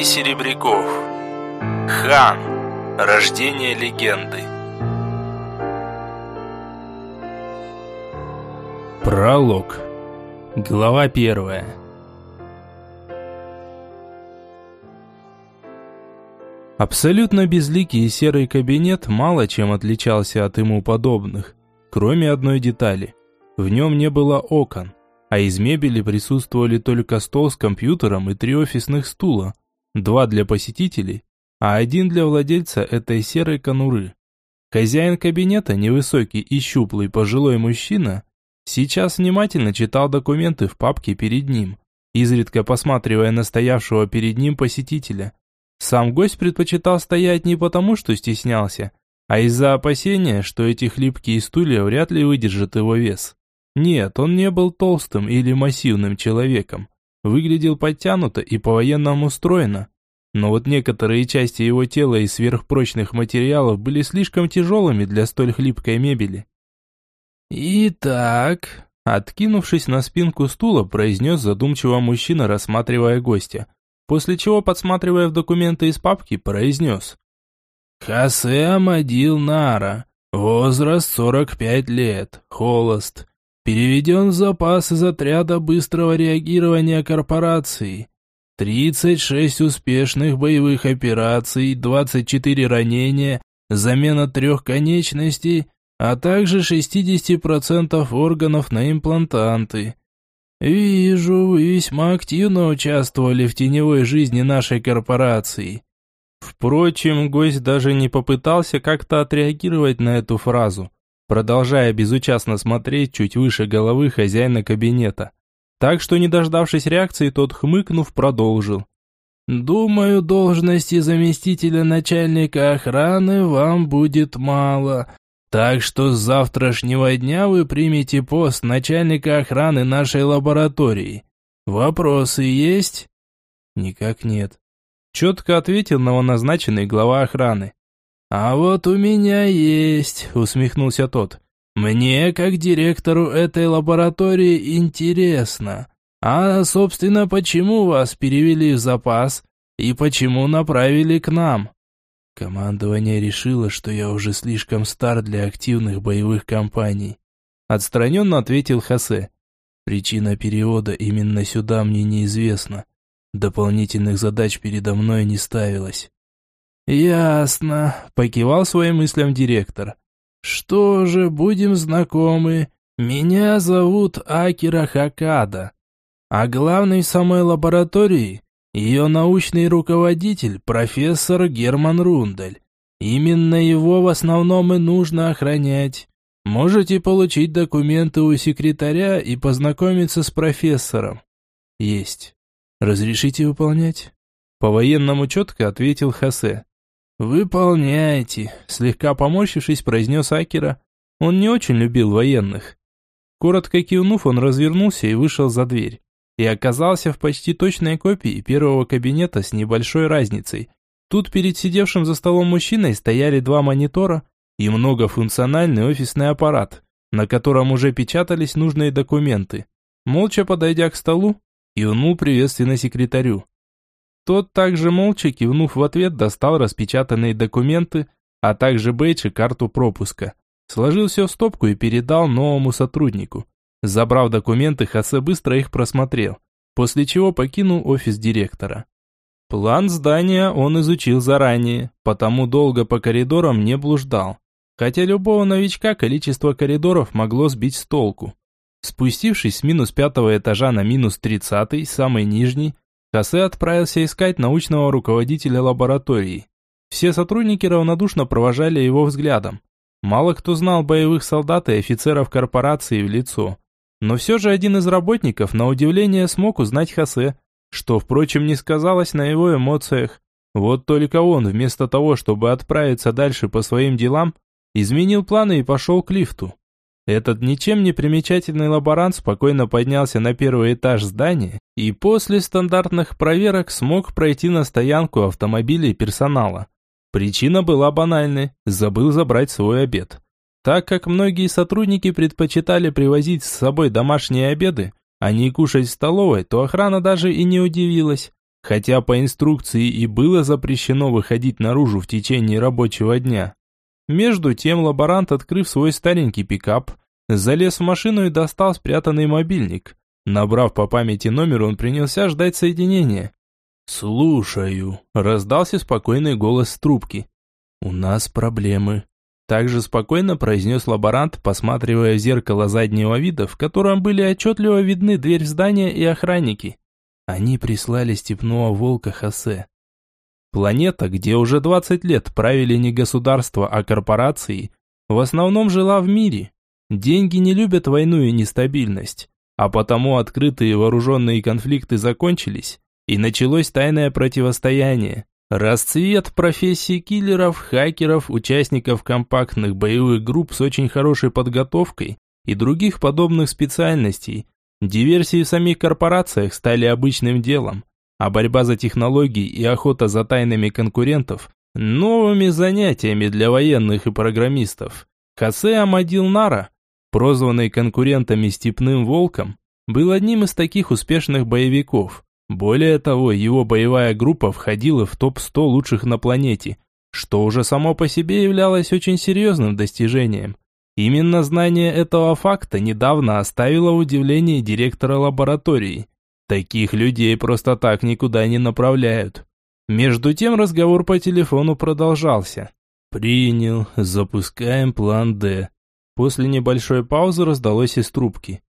Дмитрий Серебряков. Хан. Рождение легенды. Пролог. Глава первая. Абсолютно безликий и серый кабинет мало чем отличался от ему подобных, кроме одной детали. В нем не было окон, а из мебели присутствовали только стол с компьютером и три офисных стула, два для посетителей, а один для владельца этой серой конуры. Хозяин кабинета, невысокий и щуплый пожилой мужчина, сейчас внимательно читал документы в папке перед ним, изредка посматривая на стоявшего перед ним посетителя. Сам гость предпочитал стоять не потому, что стеснялся, а из-за опасения, что эти хлипкие стулья вряд ли выдержат его вес. Нет, он не был толстым или массивным человеком. Выглядел подтянуто и по-военному стройно. Но вот некоторые части его тела из сверхпрочных материалов были слишком тяжелыми для столь хлипкой мебели. «Итак», откинувшись на спинку стула, произнес задумчиво мужчина, рассматривая гостя, после чего, подсматривая в документы из папки, произнес. «Хосе Амадил Нара, возраст 45 лет, холост, Переведен в запас из отряда быстрого реагирования корпорации. 36 успешных боевых операций, 24 ранения, замена трех конечностей, а также 60% органов на имплантанты. Вижу, вы весьма активно участвовали в теневой жизни нашей корпорации. Впрочем, гость даже не попытался как-то отреагировать на эту фразу продолжая безучастно смотреть чуть выше головы хозяина кабинета. Так что, не дождавшись реакции, тот, хмыкнув, продолжил. «Думаю, должности заместителя начальника охраны вам будет мало, так что с завтрашнего дня вы примете пост начальника охраны нашей лаборатории. Вопросы есть?» «Никак нет», – четко ответил новоназначенный глава охраны. «А вот у меня есть», — усмехнулся тот. «Мне, как директору этой лаборатории, интересно. А, собственно, почему вас перевели в запас и почему направили к нам?» Командование решило, что я уже слишком стар для активных боевых кампаний. Отстраненно ответил Хосе. Причина перевода именно сюда мне неизвестна. Дополнительных задач передо мной не ставилось. «Ясно», – покивал своим мыслям директор. «Что же, будем знакомы. Меня зовут Акира Хакада. А главный в самой лаборатории – ее научный руководитель, профессор Герман Рундель. Именно его в основном и нужно охранять. Можете получить документы у секретаря и познакомиться с профессором. Есть. Разрешите выполнять? По-военному четко ответил Хосе. «Выполняйте», – слегка поморщившись, произнес Акера. Он не очень любил военных. Коротко кивнув, он развернулся и вышел за дверь. И оказался в почти точной копии первого кабинета с небольшой разницей. Тут перед сидевшим за столом мужчиной стояли два монитора и многофункциональный офисный аппарат, на котором уже печатались нужные документы. Молча подойдя к столу, кивнул приветственно секретарю. Тот также молча кивнув в ответ, достал распечатанные документы, а также бейдж и карту пропуска. Сложил все в стопку и передал новому сотруднику. Забрав документы, Хосе быстро их просмотрел, после чего покинул офис директора. План здания он изучил заранее, потому долго по коридорам не блуждал. Хотя любого новичка количество коридоров могло сбить с толку. Спустившись с минус пятого этажа на минус тридцатый, самый нижний, Хосе отправился искать научного руководителя лаборатории. Все сотрудники равнодушно провожали его взглядом. Мало кто знал боевых солдат и офицеров корпорации в лицо. Но все же один из работников, на удивление, смог узнать Хосе, что, впрочем, не сказалось на его эмоциях. Вот только он, вместо того, чтобы отправиться дальше по своим делам, изменил планы и пошел к лифту. Этот ничем не примечательный лаборант спокойно поднялся на первый этаж здания и после стандартных проверок смог пройти на стоянку автомобилей персонала. Причина была банальной – забыл забрать свой обед. Так как многие сотрудники предпочитали привозить с собой домашние обеды, а не кушать в столовой, то охрана даже и не удивилась. хотя по инструкции и было запрещено выходить наружу в течение рабочего дня. Между тем лаборант, открыв свой старенький пикап, залез в машину и достал спрятанный мобильник. Набрав по памяти номер, он принялся ждать соединения. «Слушаю», – раздался спокойный голос с трубки. «У нас проблемы», также спокойно произнес лаборант, посматривая в зеркало заднего вида, в котором были отчетливо видны дверь в здание и охранники. Они прислали степного волка Хосе. Планета, где уже 20 лет правили не государства, а корпорации, в основном жила в мире. Деньги не любят войну и нестабильность, а потому открытые вооруженные конфликты закончились, и началось тайное противостояние. Расцвет профессий киллеров, хакеров, участников компактных боевых групп с очень хорошей подготовкой и других подобных специальностей. Диверсии в самих корпорациях стали обычным делом, а борьба за технологии и охота за тайнами конкурентов – новыми занятиями для военных и программистов. Хосе Амадил Нара, прозванный конкурентами «Степным волком», был одним из таких успешных боевиков – более того, его боевая группа входила в топ-100 лучших на планете, что уже само по себе являлось очень серьезным достижением. Именно знание этого факта недавно оставило удивление директора лаборатории. Таких людей просто так никуда не направляют. Между тем разговор по телефону продолжался. «Принял. Запускаем план «Д». После небольшой паузы раздалось из трубки.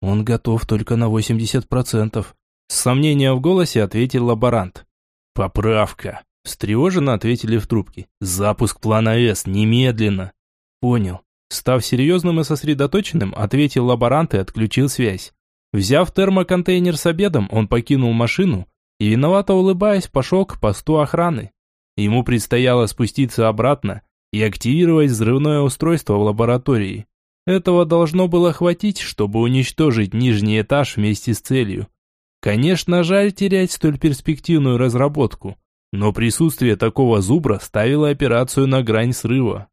«Он готов только на 80%. С сомнением в голосе ответил лаборант. «Поправка!» Встревоженно ответили в трубке. «Запуск плана С, немедленно!» «Понял». Став серьезным и сосредоточенным, ответил лаборант и отключил связь. Взяв термоконтейнер с обедом, он покинул машину и, виновато улыбаясь, пошел к посту охраны. Ему предстояло спуститься обратно и активировать взрывное устройство в лаборатории. Этого должно было хватить, чтобы уничтожить нижний этаж вместе с целью. Конечно, жаль терять столь перспективную разработку, но присутствие такого зубра ставило операцию на грань срыва.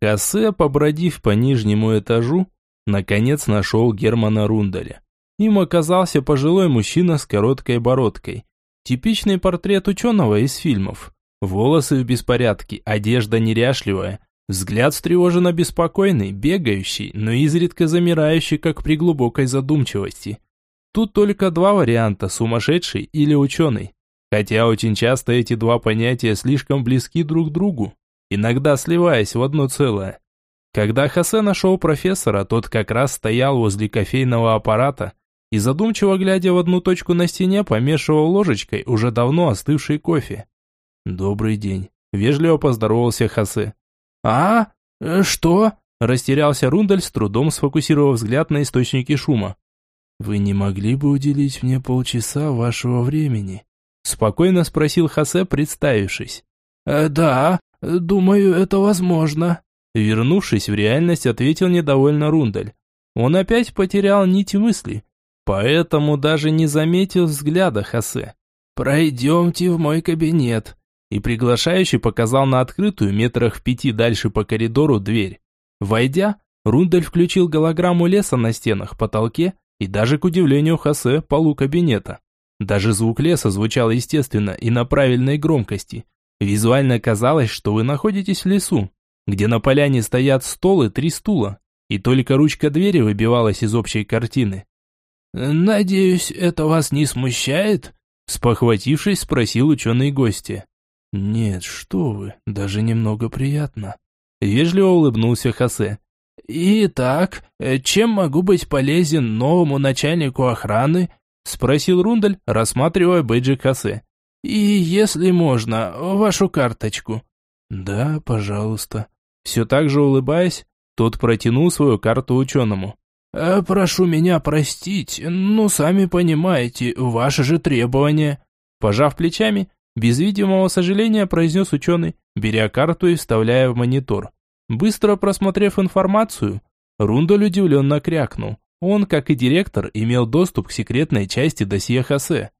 Кассе, побродив по нижнему этажу, наконец нашел Германа Рундаля. Им оказался пожилой мужчина с короткой бородкой. Типичный портрет ученого из фильмов. Волосы в беспорядке, одежда неряшливая, Взгляд встревоженно беспокойный, бегающий, но изредка замирающий, как при глубокой задумчивости. Тут только два варианта – сумасшедший или ученый. Хотя очень часто эти два понятия слишком близки друг к другу, иногда сливаясь в одно целое. Когда Хосе нашел профессора, тот как раз стоял возле кофейного аппарата и задумчиво глядя в одну точку на стене, помешивал ложечкой уже давно остывший кофе. «Добрый день», – вежливо поздоровался Хосе. «А? Э, что?» – растерялся Рундаль, с трудом сфокусировав взгляд на источнике шума. «Вы не могли бы уделить мне полчаса вашего времени?» – спокойно спросил Хосе, представившись. «Э, «Да, думаю, это возможно». Вернувшись в реальность, ответил недовольно Рундаль. Он опять потерял нить мысли, поэтому даже не заметил взгляда Хосе. «Пройдемте в мой кабинет», и приглашающий показал на открытую метрах в пяти дальше по коридору дверь. Войдя, Рундель включил голограмму леса на стенах, потолке и даже, к удивлению Хосе, полу кабинета. Даже звук леса звучал естественно и на правильной громкости. Визуально казалось, что вы находитесь в лесу, где на поляне стоят стол и три стула, и только ручка двери выбивалась из общей картины. «Надеюсь, это вас не смущает?» Спохватившись, спросил ученый гостя. «Нет, что вы, даже немного приятно». Вежливо улыбнулся Хосе. «Итак, чем могу быть полезен новому начальнику охраны?» Спросил Рундаль, рассматривая бейджик Хосе. «И, если можно, вашу карточку». «Да, пожалуйста». Все так же улыбаясь, тот протянул свою карту ученому. «Э, «Прошу меня простить, ну, сами понимаете, ваши же требования». Пожав плечами, без видимого сожаления произнес ученый, беря карту и вставляя в монитор. Быстро просмотрев информацию, Рундаль удивленно крякнул. Он, как и директор, имел доступ к секретной части досье Хосе.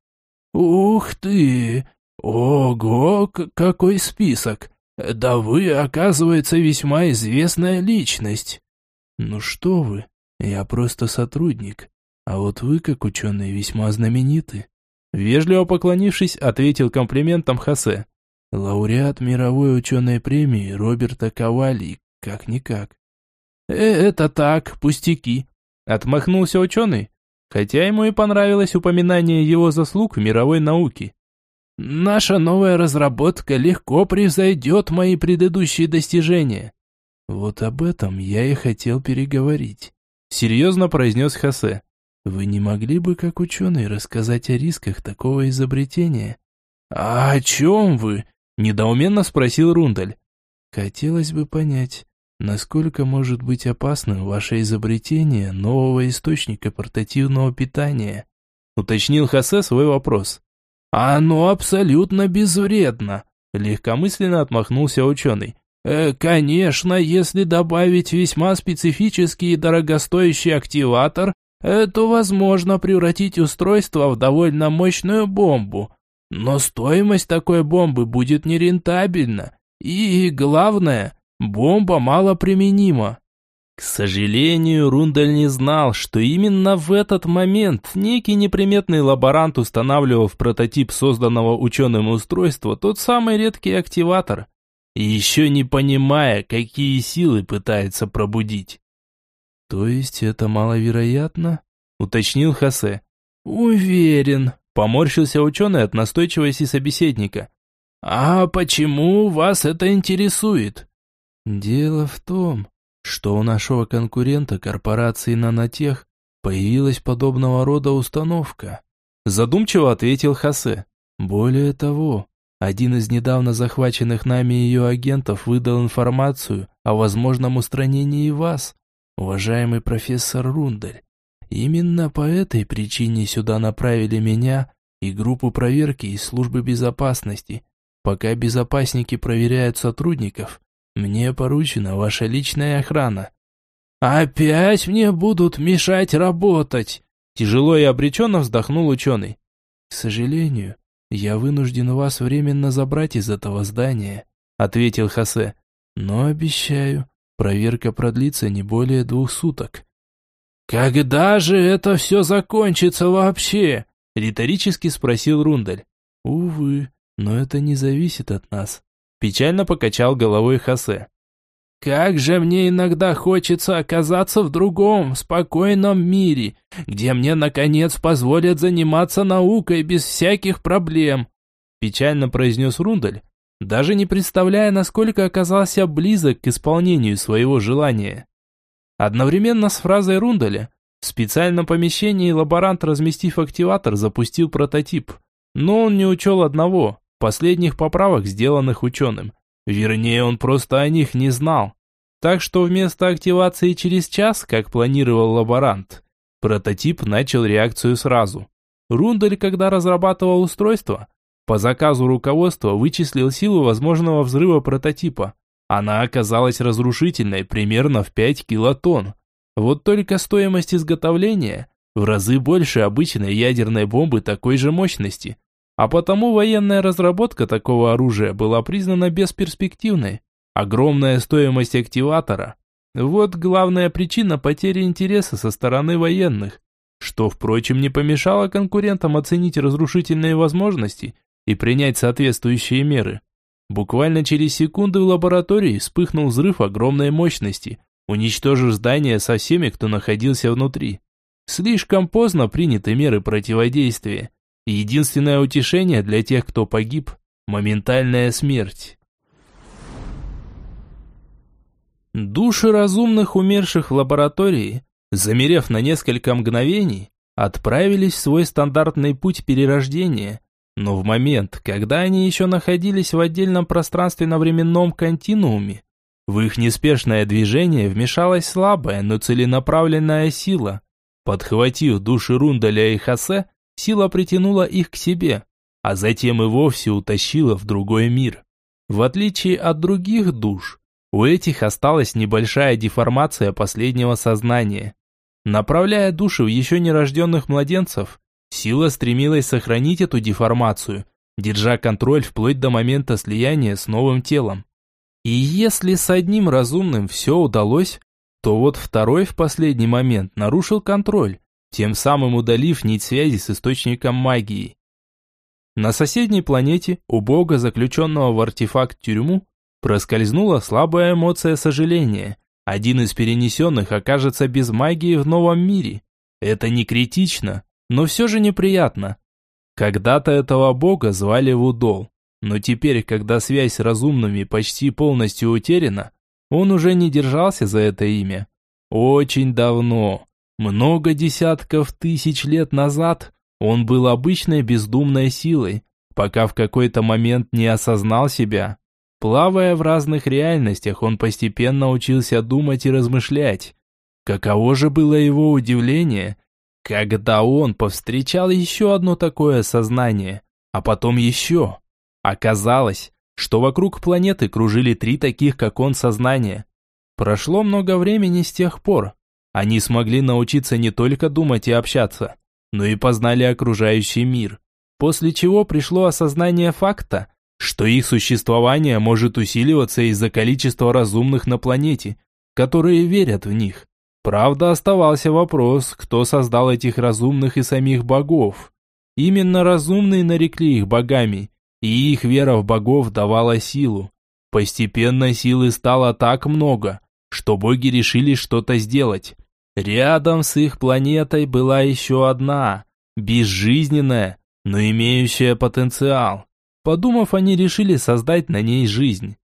«Ух ты! Ого, какой список! Да вы, оказывается, весьма известная личность!» «Ну что вы, я просто сотрудник. А вот вы, как ученый, весьма знамениты. Вежливо поклонившись, ответил комплиментом Хосе. Лауреат мировой ученой премии Роберта Ковали, как-никак. «Э, «Это так, пустяки», — отмахнулся ученый, хотя ему и понравилось упоминание его заслуг в мировой науке. «Наша новая разработка легко превзойдет мои предыдущие достижения». «Вот об этом я и хотел переговорить», — серьезно произнес Хосе. «Вы не могли бы, как ученый, рассказать о рисках такого изобретения?» «А о чем вы?» – недоуменно спросил Рундаль. «Хотелось бы понять, насколько может быть опасным ваше изобретение нового источника портативного питания?» – уточнил Хосе свой вопрос. «Оно абсолютно безвредно», – легкомысленно отмахнулся ученый. Э, «Конечно, если добавить весьма специфический и дорогостоящий активатор, то возможно превратить устройство в довольно мощную бомбу. Но стоимость такой бомбы будет нерентабельна. И, главное, бомба малоприменима. К сожалению, Рундаль не знал, что именно в этот момент некий неприметный лаборант устанавливал в прототип созданного ученым устройства тот самый редкий активатор, еще не понимая, какие силы пытается пробудить. «То есть это маловероятно?» – уточнил Хосе. «Уверен», – поморщился ученый от настойчивости собеседника. «А почему вас это интересует?» «Дело в том, что у нашего конкурента корпорации «Нанотех» появилась подобного рода установка», – задумчиво ответил Хосе. «Более того, один из недавно захваченных нами ее агентов выдал информацию о возможном устранении вас, уважаемый профессор Рундель. Именно по этой причине сюда направили меня и группу проверки из службы безопасности. Пока безопасники проверяют сотрудников, мне поручена ваша личная охрана. Опять мне будут мешать работать. Тяжело и обреченно вздохнул ученый. К сожалению, я вынужден вас временно забрать из этого здания, ответил Хосе. Но обещаю, Проверка продлится не более двух суток. «Когда же это все закончится вообще?» – риторически спросил Рундаль. «Увы, но это не зависит от нас», – печально покачал головой Хосе. «Как же мне иногда хочется оказаться в другом, спокойном мире, где мне, наконец, позволят заниматься наукой без всяких проблем», – печально произнес Рундаль, даже не представляя, насколько оказался близок к исполнению своего желания. Одновременно с фразой Рундаля в специальном помещении лаборант, разместив активатор, запустил прототип. Но он не учел одного – последних поправок, сделанных ученым. Вернее, он просто о них не знал. Так что вместо активации через час, как планировал лаборант, прототип начал реакцию сразу. Рундаль, когда разрабатывал устройство, по заказу руководства вычислил силу возможного взрыва прототипа. Она оказалась разрушительной примерно в 5 килотонн. Вот только стоимость изготовления в разы больше обычной ядерной бомбы такой же мощности. А потому военная разработка такого оружия была признана бесперспективной. Огромная стоимость активатора. Вот главная причина потери интереса со стороны военных, что, впрочем, не помешало конкурентам оценить разрушительные возможности и принять соответствующие меры. Буквально через секунды в лаборатории вспыхнул взрыв огромной мощности, уничтожив здание со всеми, кто находился внутри. Слишком поздно приняты меры противодействия. Единственное утешение для тех, кто погиб – моментальная смерть. Души разумных умерших в лаборатории, замерев на несколько мгновений, отправились в свой стандартный путь перерождения, но в момент, когда они еще находились в отдельном пространственно-временном континууме, в их неспешное движение вмешалась слабая, но целенаправленная сила. Подхватив души Рундаля и Хасе, сила притянула их к себе, а затем и вовсе утащила в другой мир. В отличие от других душ, у этих осталась небольшая деформация последнего сознания. Направляя души в еще нерожденных младенцев, Сила стремилась сохранить эту деформацию, держа контроль вплоть до момента слияния с новым телом. И если с одним разумным все удалось, то вот второй в последний момент нарушил контроль, тем самым удалив нить связи с источником магии. На соседней планете, у бога, заключенного в артефакт тюрьму, проскользнула слабая эмоция сожаления. Один из перенесенных окажется без магии в новом мире. Это не критично, но все же неприятно. Когда-то этого бога звали Вудол, но теперь, когда связь с разумными почти полностью утеряна, он уже не держался за это имя. Очень давно, много десятков тысяч лет назад, он был обычной бездумной силой, пока в какой-то момент не осознал себя. Плавая в разных реальностях, он постепенно учился думать и размышлять. Каково же было его удивление, когда он повстречал еще одно такое сознание, а потом еще. Оказалось, что вокруг планеты кружили три таких, как он, сознания. Прошло много времени с тех пор. Они смогли научиться не только думать и общаться, но и познали окружающий мир. После чего пришло осознание факта, что их существование может усиливаться из-за количества разумных на планете, которые верят в них. Правда, оставался вопрос, кто создал этих разумных и самих богов. Именно разумные нарекли их богами, и их вера в богов давала силу. Постепенно силы стало так много, что боги решили что-то сделать. Рядом с их планетой была еще одна, безжизненная, но имеющая потенциал. Подумав, они решили создать на ней жизнь.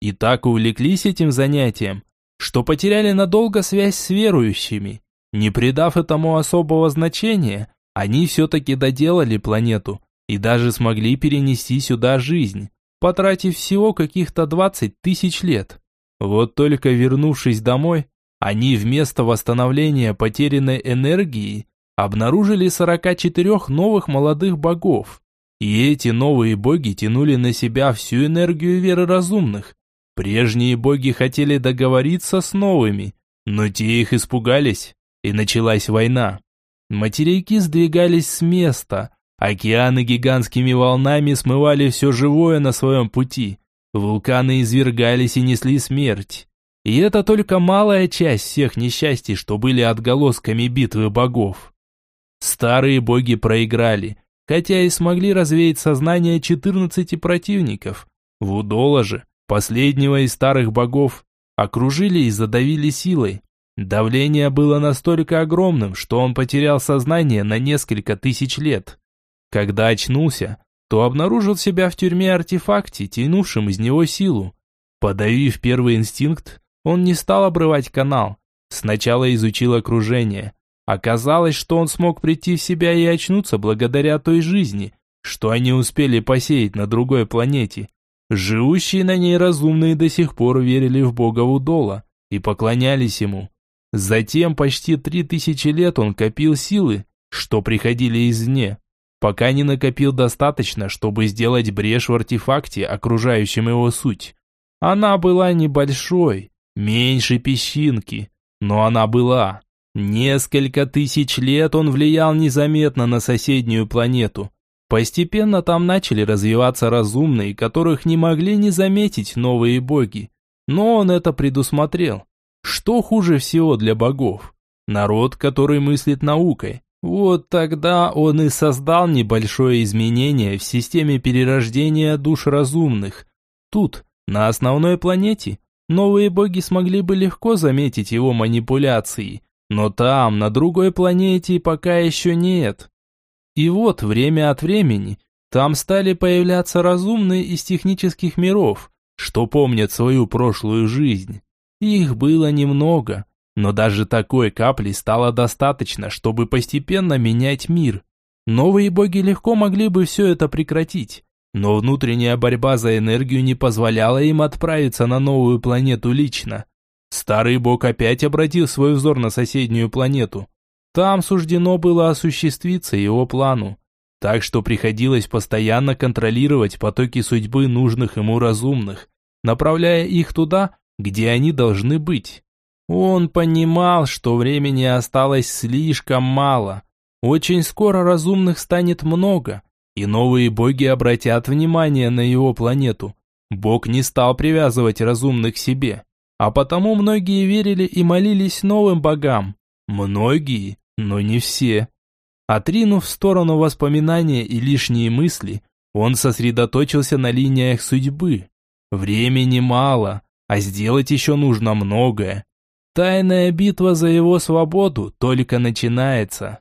И так увлеклись этим занятием, что потеряли надолго связь с верующими. Не придав этому особого значения, они все-таки доделали планету и даже смогли перенести сюда жизнь, потратив всего каких-то 20 тысяч лет. Вот только вернувшись домой, они вместо восстановления потерянной энергии обнаружили 44 новых молодых богов. И эти новые боги тянули на себя всю энергию веры разумных, Прежние боги хотели договориться с новыми, но те их испугались, и началась война. Материки сдвигались с места, океаны гигантскими волнами смывали все живое на своем пути, вулканы извергались и несли смерть. И это только малая часть всех несчастий, что были отголосками битвы богов. Старые боги проиграли, хотя и смогли развеять сознание 14 противников. Вудола же Последнего из старых богов окружили и задавили силой. Давление было настолько огромным, что он потерял сознание на несколько тысяч лет. Когда очнулся, то обнаружил себя в тюрьме-артефакте, тянувшем из него силу. Подавив первый инстинкт, он не стал обрывать канал. Сначала изучил окружение. Оказалось, что он смог прийти в себя и очнуться благодаря той жизни, что они успели посеять на другой планете. Живущие на ней разумные до сих пор верили в бога Удола и поклонялись ему. Затем почти три тысячи лет он копил силы, что приходили извне, пока не накопил достаточно, чтобы сделать брешь в артефакте, окружающем его суть. Она была небольшой, меньше песчинки, но она была. Несколько тысяч лет он влиял незаметно на соседнюю планету, Постепенно там начали развиваться разумные, которых не могли не заметить новые боги. Но он это предусмотрел. Что хуже всего для богов? Народ, который мыслит наукой. Вот тогда он и создал небольшое изменение в системе перерождения душ разумных. Тут, на основной планете, новые боги смогли бы легко заметить его манипуляции. Но там, на другой планете, пока еще нет. И вот время от времени там стали появляться разумные из технических миров, что помнят свою прошлую жизнь. Их было немного, но даже такой капли стало достаточно, чтобы постепенно менять мир. Новые боги легко могли бы все это прекратить, но внутренняя борьба за энергию не позволяла им отправиться на новую планету лично. Старый бог опять обратил свой взор на соседнюю планету, там суждено было осуществиться его плану, так что приходилось постоянно контролировать потоки судьбы нужных ему разумных, направляя их туда, где они должны быть. Он понимал, что времени осталось слишком мало. Очень скоро разумных станет много, и новые боги обратят внимание на его планету. Бог не стал привязывать разумных к себе, а потому многие верили и молились новым богам, Многие но не все. Отринув в сторону воспоминания и лишние мысли, он сосредоточился на линиях судьбы. Времени мало, а сделать еще нужно многое. Тайная битва за его свободу только начинается.